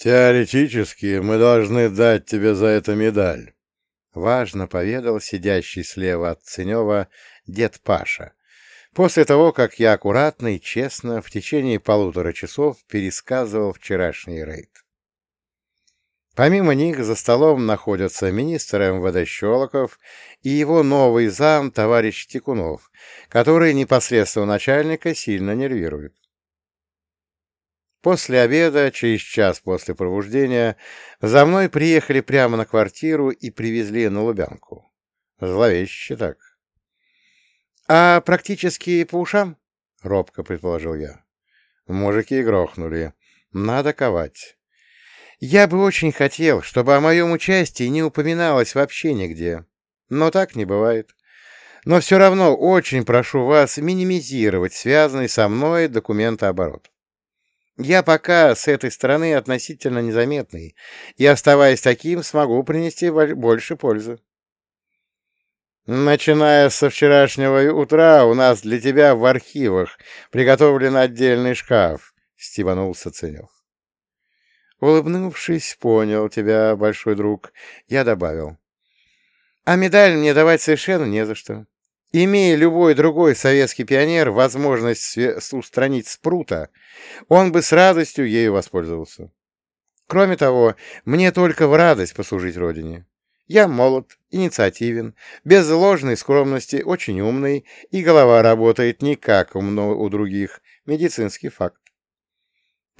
Теоретически мы должны дать тебе за это медаль. Важно поведал сидящий слева от Ценева дед Паша, после того, как я аккуратно и честно в течение полутора часов пересказывал вчерашний рейд. Помимо них за столом находятся министр МВД Щелоков и его новый зам, товарищ Тикунов, который непосредственно начальника сильно нервирует. После обеда, через час после пробуждения, за мной приехали прямо на квартиру и привезли на Лубянку. Зловеще так. — А практически по ушам? — робко предположил я. Мужики грохнули. Надо ковать. Я бы очень хотел, чтобы о моем участии не упоминалось вообще нигде. Но так не бывает. Но все равно очень прошу вас минимизировать связанный со мной документооборот. Я пока с этой стороны относительно незаметный, и, оставаясь таким, смогу принести больше пользы. Начиная со вчерашнего утра у нас для тебя в архивах приготовлен отдельный шкаф, — стебанулся Ценев. Улыбнувшись, понял тебя, большой друг, я добавил. А медаль мне давать совершенно не за что. Имея любой другой советский пионер возможность устранить спрута, он бы с радостью ею воспользовался. Кроме того, мне только в радость послужить Родине. Я молод, инициативен, без ложной скромности, очень умный, и голова работает не как у, у других. Медицинский факт.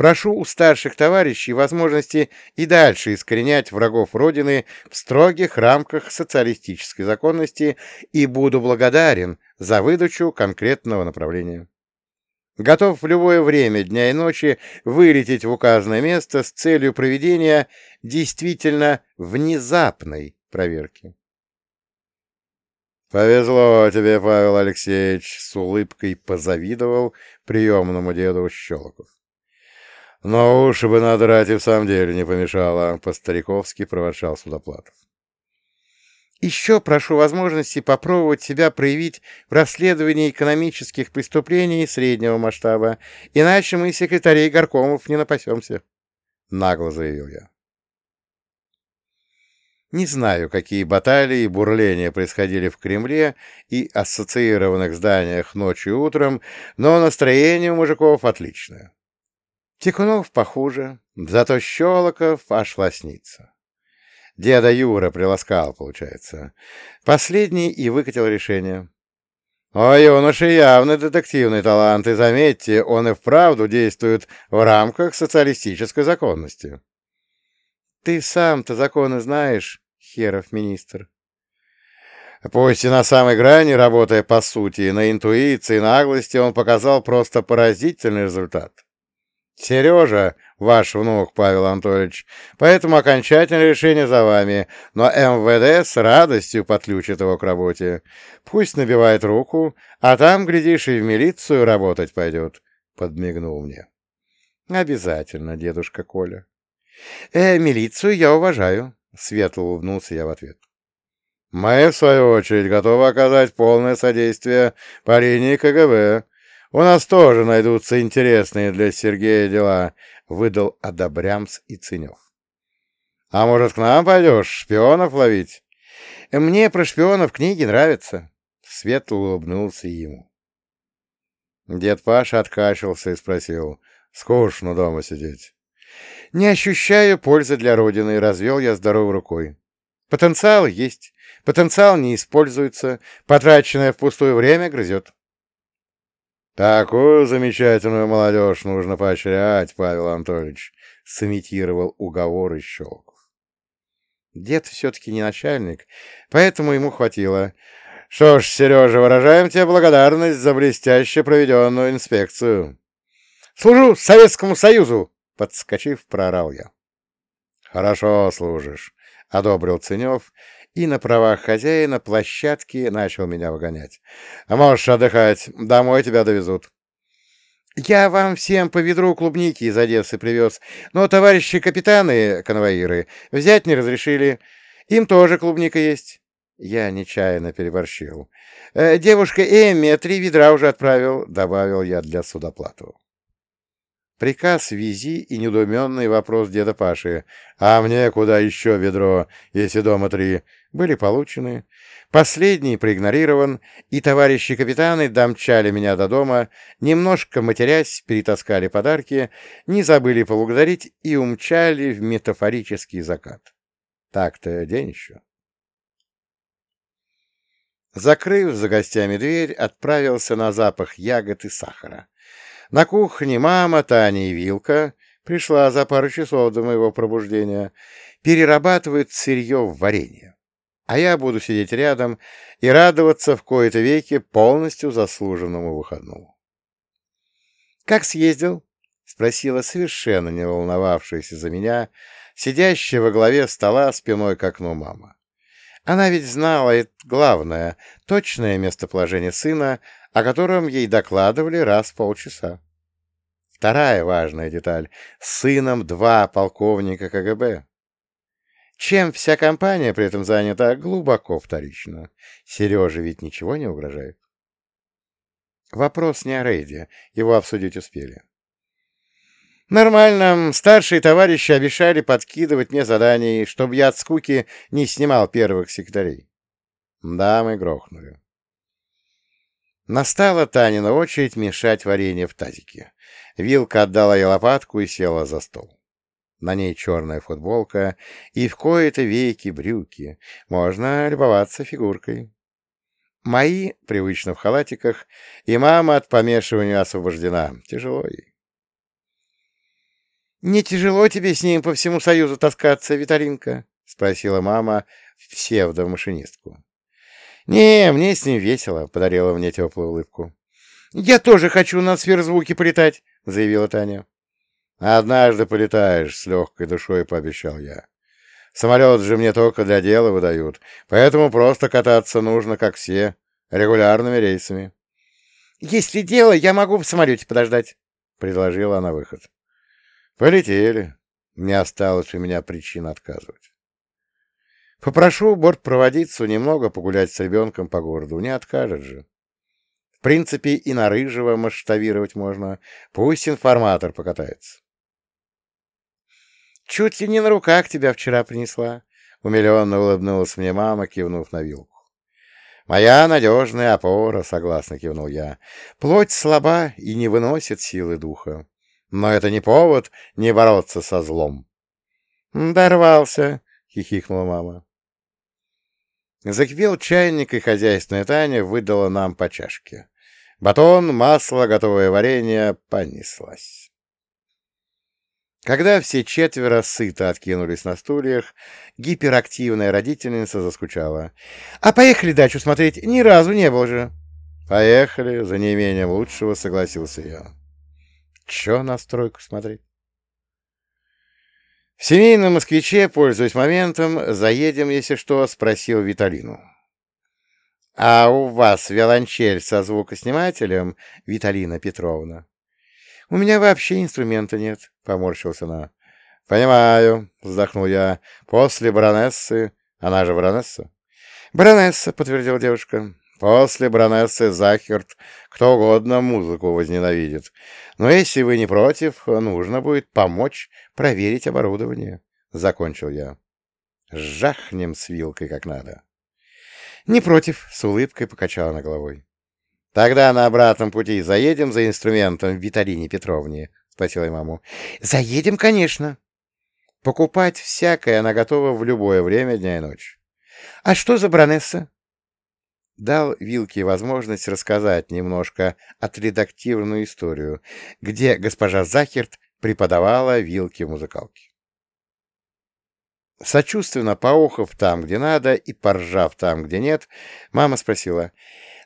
Прошу у старших товарищей возможности и дальше искоренять врагов Родины в строгих рамках социалистической законности и буду благодарен за выдачу конкретного направления. Готов в любое время дня и ночи вылететь в указанное место с целью проведения действительно внезапной проверки. «Повезло тебе, Павел Алексеевич!» — с улыбкой позавидовал приемному деду Щелоков. Но уши бы надрать и в самом деле не помешало, — по-стариковски проворчал Судоплатов. Еще прошу возможности попробовать себя проявить в расследовании экономических преступлений среднего масштаба, иначе мы секретарей горкомов не напасемся, — нагло заявил я. Не знаю, какие баталии и бурления происходили в Кремле и ассоциированных зданиях ночью и утром, но настроение у мужиков отличное. Тикунов похуже, зато Щелоков аж лоснится. Деда Юра приласкал, получается. Последний и выкатил решение. О, юноша явно детективный талант, и заметьте, он и вправду действует в рамках социалистической законности. Ты сам-то законы знаешь, херов министр. Пусть и на самой грани, работая по сути, на интуиции, наглости, он показал просто поразительный результат. Сережа, ваш внук, Павел Анатольевич, поэтому окончательное решение за вами, но МВД с радостью подключит его к работе. Пусть набивает руку, а там, глядишь, и в милицию работать пойдет, — подмигнул мне. — Обязательно, дедушка Коля. — Э, милицию я уважаю, — светло улыбнулся я в ответ. — Мы, в свою очередь, готовы оказать полное содействие по линии КГБ, у нас тоже найдутся интересные для Сергея дела, — выдал Адабрямс и Ценев. — А может, к нам пойдешь шпионов ловить? — Мне про шпионов книги нравятся. Светло улыбнулся ему. Дед Паша откашлялся и спросил. — Скучно дома сидеть. — Не ощущаю пользы для Родины, — развел я здоровой рукой. Потенциал есть, потенциал не используется, потраченное впустую время грызет. «Такую замечательную молодежь нужно поощрять, Павел Анатольевич», — сымитировал уговор и Щелков. Дед все-таки не начальник, поэтому ему хватило. «Что ж, Сережа, выражаем тебе благодарность за блестяще проведенную инспекцию». «Служу Советскому Союзу!» — подскочив, проорал я. «Хорошо служишь», — одобрил Ценев и на правах хозяина площадки начал меня выгонять. «А можешь отдыхать, домой тебя довезут». «Я вам всем по ведру клубники из Одессы привез, но товарищи капитаны, конвоиры, взять не разрешили. Им тоже клубника есть». Я нечаянно переборщил. «Э, «Девушка Эмми три ведра уже отправил», — добавил я для судоплату. Приказ вези и недоуменный вопрос деда Паши «А мне куда еще ведро, если дома три?» были получены. Последний проигнорирован, и товарищи капитаны домчали меня до дома, немножко матерясь, перетаскали подарки, не забыли поблагодарить и умчали в метафорический закат. Так-то день еще. Закрыв за гостями дверь, отправился на запах ягод и сахара. На кухне мама, Таня и Вилка, пришла за пару часов до моего пробуждения, перерабатывает сырье в варенье. А я буду сидеть рядом и радоваться в кои-то веки полностью заслуженному выходному. «Как съездил?» — спросила совершенно не волновавшаяся за меня, сидящая во главе стола спиной к окну мама. Она ведь знала это главное, точное местоположение сына, о котором ей докладывали раз в полчаса. Вторая важная деталь — с сыном два полковника КГБ. Чем вся компания при этом занята, глубоко вторично. Сереже ведь ничего не угрожает. Вопрос не о рейде, его обсудить успели. Нормально. Старшие товарищи обещали подкидывать мне заданий, чтобы я от скуки не снимал первых секретарей. Да, мы грохнули. Настала Танина очередь мешать варенье в тазике. Вилка отдала ей лопатку и села за стол. На ней черная футболка и в кои-то веки брюки. Можно любоваться фигуркой. Мои, привычно в халатиках, и мама от помешивания освобождена. Тяжело ей. «Не тяжело тебе с ним по всему Союзу таскаться, Виталинка?» — спросила мама псевдомашинистку. «Не, мне с ним весело», — подарила мне теплую улыбку. «Я тоже хочу на сверхзвуки полетать», — заявила Таня. «Однажды полетаешь», — с легкой душой пообещал я. «Самолет же мне только для дела выдают, поэтому просто кататься нужно, как все, регулярными рейсами». «Если дело, я могу в самолете подождать», — предложила она выход. «Полетели. Не осталось у меня причин отказывать». Попрошу бортпроводицу немного погулять с ребенком по городу, не откажет же. В принципе, и на рыжего масштабировать можно. Пусть информатор покатается. Чуть ли не на руках тебя вчера принесла. Умиленно улыбнулась мне мама, кивнув на вилку. «Моя надежная опора», — согласно кивнул я. «Плоть слаба и не выносит силы духа. Но это не повод не бороться со злом». «Дорвался», — хихикнула мама. Закипел чайник, и хозяйственная Таня выдала нам по чашке. Батон, масло, готовое варенье понеслась. Когда все четверо сыто откинулись на стульях, гиперактивная родительница заскучала. — А поехали дачу смотреть? Ни разу не был же. — Поехали, за неимением лучшего согласился я. — Че на стройку смотреть? В семейном москвиче, пользуясь моментом, заедем, если что, спросил Виталину. — А у вас виолончель со звукоснимателем, Виталина Петровна? — У меня вообще инструмента нет, — поморщился она. — Понимаю, — вздохнул я. — После баронессы... Она же баронесса? — Баронесса, — подтвердила девушка. После баронессы Захерт кто угодно музыку возненавидит. Но если вы не против, нужно будет помочь проверить оборудование. Закончил я. Жахнем с вилкой как надо. Не против, с улыбкой покачала на головой. Тогда на обратном пути заедем за инструментом Виталине Петровне, спросила я маму. Заедем, конечно. Покупать всякое она готова в любое время дня и ночи. А что за баронесса? Дал Вилке возможность рассказать немножко отредактированную историю, где госпожа Захерт преподавала Вилке музыкалки. Сочувственно поохов там, где надо, и поржав там, где нет, мама спросила,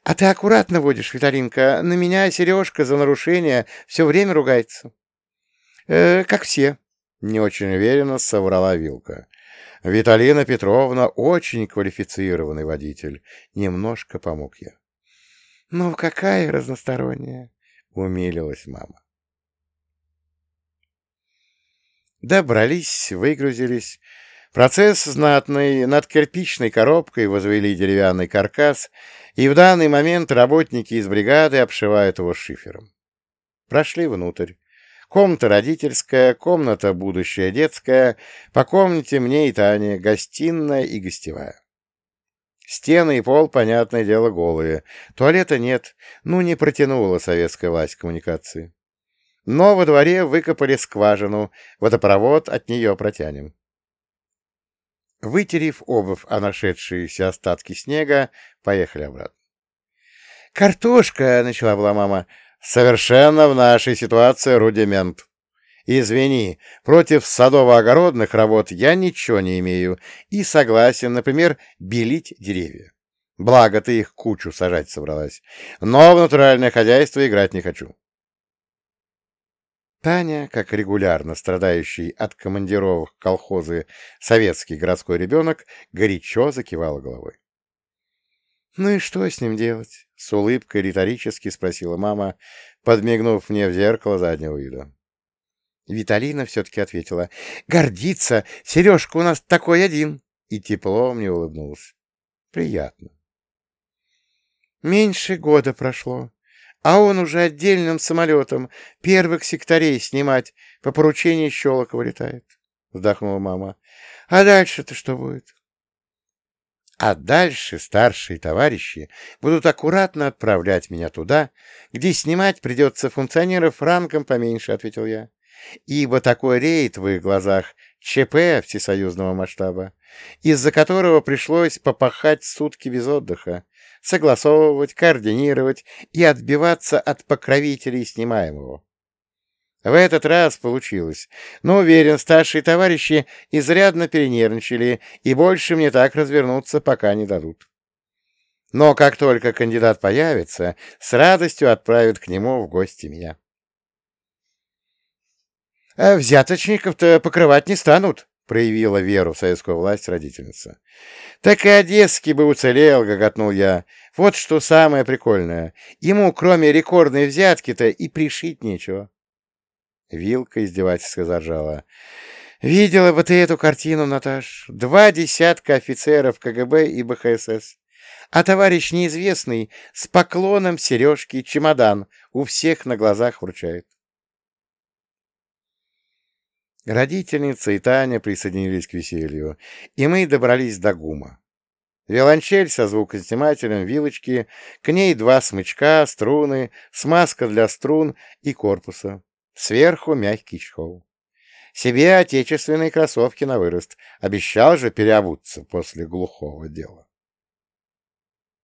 «А ты аккуратно водишь, Виталинка? На меня Сережка за нарушение все время ругается». «Э, «Как все», — не очень уверенно соврала Вилка. Виталина Петровна очень квалифицированный водитель. Немножко помог я. Ну, какая разносторонняя, умилилась мама. Добрались, выгрузились. Процесс знатный. Над кирпичной коробкой возвели деревянный каркас, и в данный момент работники из бригады обшивают его шифером. Прошли внутрь. Комната родительская, комната будущая детская, по комнате мне и Тане, гостиная и гостевая. Стены и пол, понятное дело, голые. Туалета нет, ну не протянула советская власть коммуникации. Но во дворе выкопали скважину, водопровод от нее протянем. Вытерев обувь о нашедшиеся остатки снега, поехали обратно. «Картошка!» — начала была мама. «Совершенно в нашей ситуации рудимент. Извини, против садово-огородных работ я ничего не имею и согласен, например, белить деревья. Благо ты их кучу сажать собралась. Но в натуральное хозяйство играть не хочу. Таня, как регулярно страдающий от командировок колхозы советский городской ребенок, горячо закивала головой. «Ну и что с ним делать?» — с улыбкой риторически спросила мама, подмигнув мне в зеркало заднего вида. Виталина все-таки ответила. «Гордится! Сережка у нас такой один!» И тепло мне улыбнулась. «Приятно». Меньше года прошло, а он уже отдельным самолетом первых секторей снимать по поручению Щелокова летает, — вздохнула мама. — А дальше-то что будет? А дальше старшие товарищи будут аккуратно отправлять меня туда, где снимать придется функционеров ранком поменьше, — ответил я. Ибо такой рейд в их глазах ЧП всесоюзного масштаба, из-за которого пришлось попахать сутки без отдыха, согласовывать, координировать и отбиваться от покровителей снимаемого. В этот раз получилось, но, уверен, старшие товарищи изрядно перенервничали и больше мне так развернуться пока не дадут. Но как только кандидат появится, с радостью отправят к нему в гости меня. А взяточников-то покрывать не станут, — проявила веру в советскую власть родительница. — Так и Одесский бы уцелел, — гоготнул я. Вот что самое прикольное. Ему, кроме рекордной взятки-то, и пришить нечего. Вилка издевательски заржала. — Видела бы ты эту картину, Наташ. Два десятка офицеров КГБ и БХСС. А товарищ неизвестный с поклоном сережки чемодан у всех на глазах вручает. Родительница и Таня присоединились к веселью, и мы добрались до гума. Виолончель со звукоснимателем, вилочки, к ней два смычка, струны, смазка для струн и корпуса. Сверху мягкий чехол. Себе отечественные кроссовки на вырост. Обещал же переобуться после глухого дела.